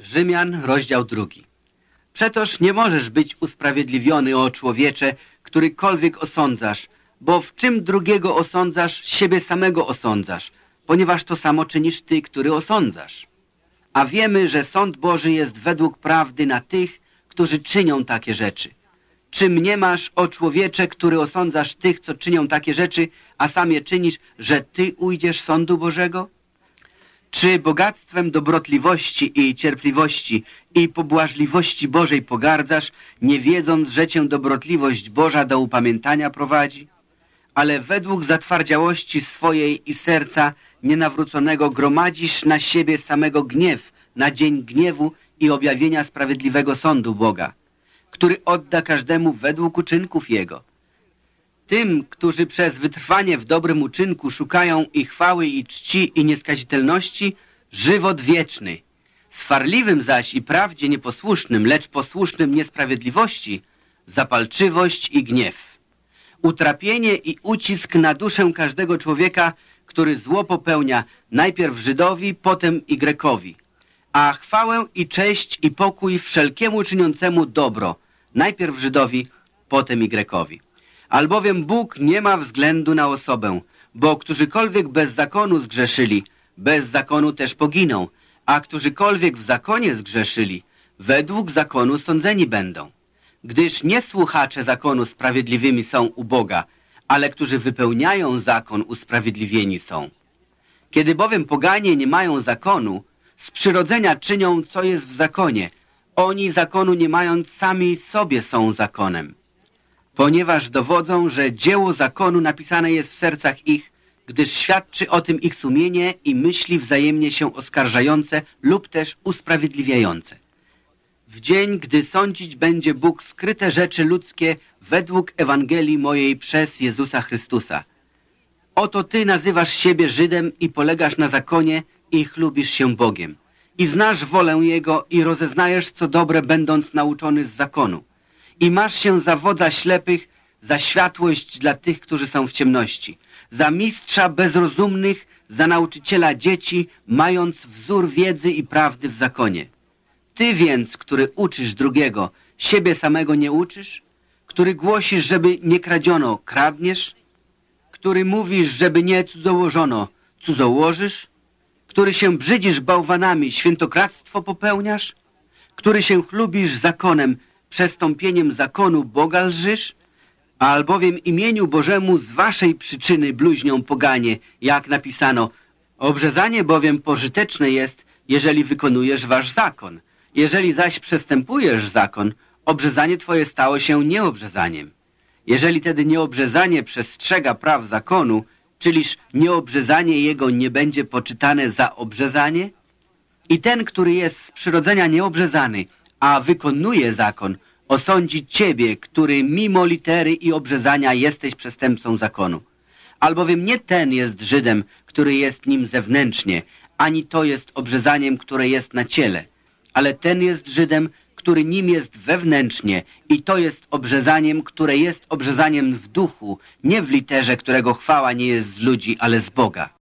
Rzymian, rozdział drugi. Przetoż nie możesz być usprawiedliwiony, o człowiecze, którykolwiek osądzasz, bo w czym drugiego osądzasz, siebie samego osądzasz, ponieważ to samo czynisz ty, który osądzasz. A wiemy, że sąd Boży jest według prawdy na tych, którzy czynią takie rzeczy. Czym nie masz, o człowiecze, który osądzasz tych, co czynią takie rzeczy, a sam je czynisz, że ty ujdziesz sądu Bożego? Czy bogactwem dobrotliwości i cierpliwości i pobłażliwości Bożej pogardzasz, nie wiedząc, że cię dobrotliwość Boża do upamiętania prowadzi? Ale według zatwardziałości swojej i serca nienawróconego gromadzisz na siebie samego gniew na dzień gniewu i objawienia sprawiedliwego sądu Boga, który odda każdemu według uczynków Jego. Tym, którzy przez wytrwanie w dobrym uczynku szukają i chwały, i czci, i nieskazitelności, żywot wieczny. Swarliwym zaś i prawdzie nieposłusznym, lecz posłusznym niesprawiedliwości, zapalczywość i gniew. Utrapienie i ucisk na duszę każdego człowieka, który zło popełnia, najpierw Żydowi, potem i Grekowi. A chwałę i cześć i pokój wszelkiemu czyniącemu dobro, najpierw Żydowi, potem i Grekowi. Albowiem Bóg nie ma względu na osobę, bo którzykolwiek bez zakonu zgrzeszyli, bez zakonu też poginą, a którzykolwiek w zakonie zgrzeszyli, według zakonu sądzeni będą. Gdyż nie słuchacze zakonu sprawiedliwymi są u Boga, ale którzy wypełniają zakon usprawiedliwieni są. Kiedy bowiem poganie nie mają zakonu, z przyrodzenia czynią, co jest w zakonie. Oni zakonu nie mając sami sobie są zakonem ponieważ dowodzą, że dzieło zakonu napisane jest w sercach ich, gdyż świadczy o tym ich sumienie i myśli wzajemnie się oskarżające lub też usprawiedliwiające. W dzień, gdy sądzić będzie Bóg skryte rzeczy ludzkie według Ewangelii mojej przez Jezusa Chrystusa. Oto Ty nazywasz siebie Żydem i polegasz na zakonie i chlubisz się Bogiem. I znasz wolę Jego i rozeznajesz co dobre, będąc nauczony z zakonu i masz się za wodza ślepych, za światłość dla tych, którzy są w ciemności, za mistrza bezrozumnych, za nauczyciela dzieci, mając wzór wiedzy i prawdy w zakonie. Ty więc, który uczysz drugiego, siebie samego nie uczysz? Który głosisz, żeby nie kradziono, kradniesz? Który mówisz, żeby nie cudzołożono, cudzołożysz? Który się brzydzisz bałwanami, świętokradztwo popełniasz? Który się chlubisz zakonem, przestąpieniem zakonu Boga lżysz? Albowiem imieniu Bożemu z waszej przyczyny bluźnią poganie, jak napisano, obrzezanie bowiem pożyteczne jest, jeżeli wykonujesz wasz zakon. Jeżeli zaś przestępujesz zakon, obrzezanie twoje stało się nieobrzezaniem. Jeżeli tedy nieobrzezanie przestrzega praw zakonu, czyliż nieobrzezanie jego nie będzie poczytane za obrzezanie? I ten, który jest z przyrodzenia nieobrzezany, a wykonuje zakon, osądzi ciebie, który mimo litery i obrzezania jesteś przestępcą zakonu. Albowiem nie ten jest Żydem, który jest nim zewnętrznie, ani to jest obrzezaniem, które jest na ciele, ale ten jest Żydem, który nim jest wewnętrznie i to jest obrzezaniem, które jest obrzezaniem w duchu, nie w literze, którego chwała nie jest z ludzi, ale z Boga.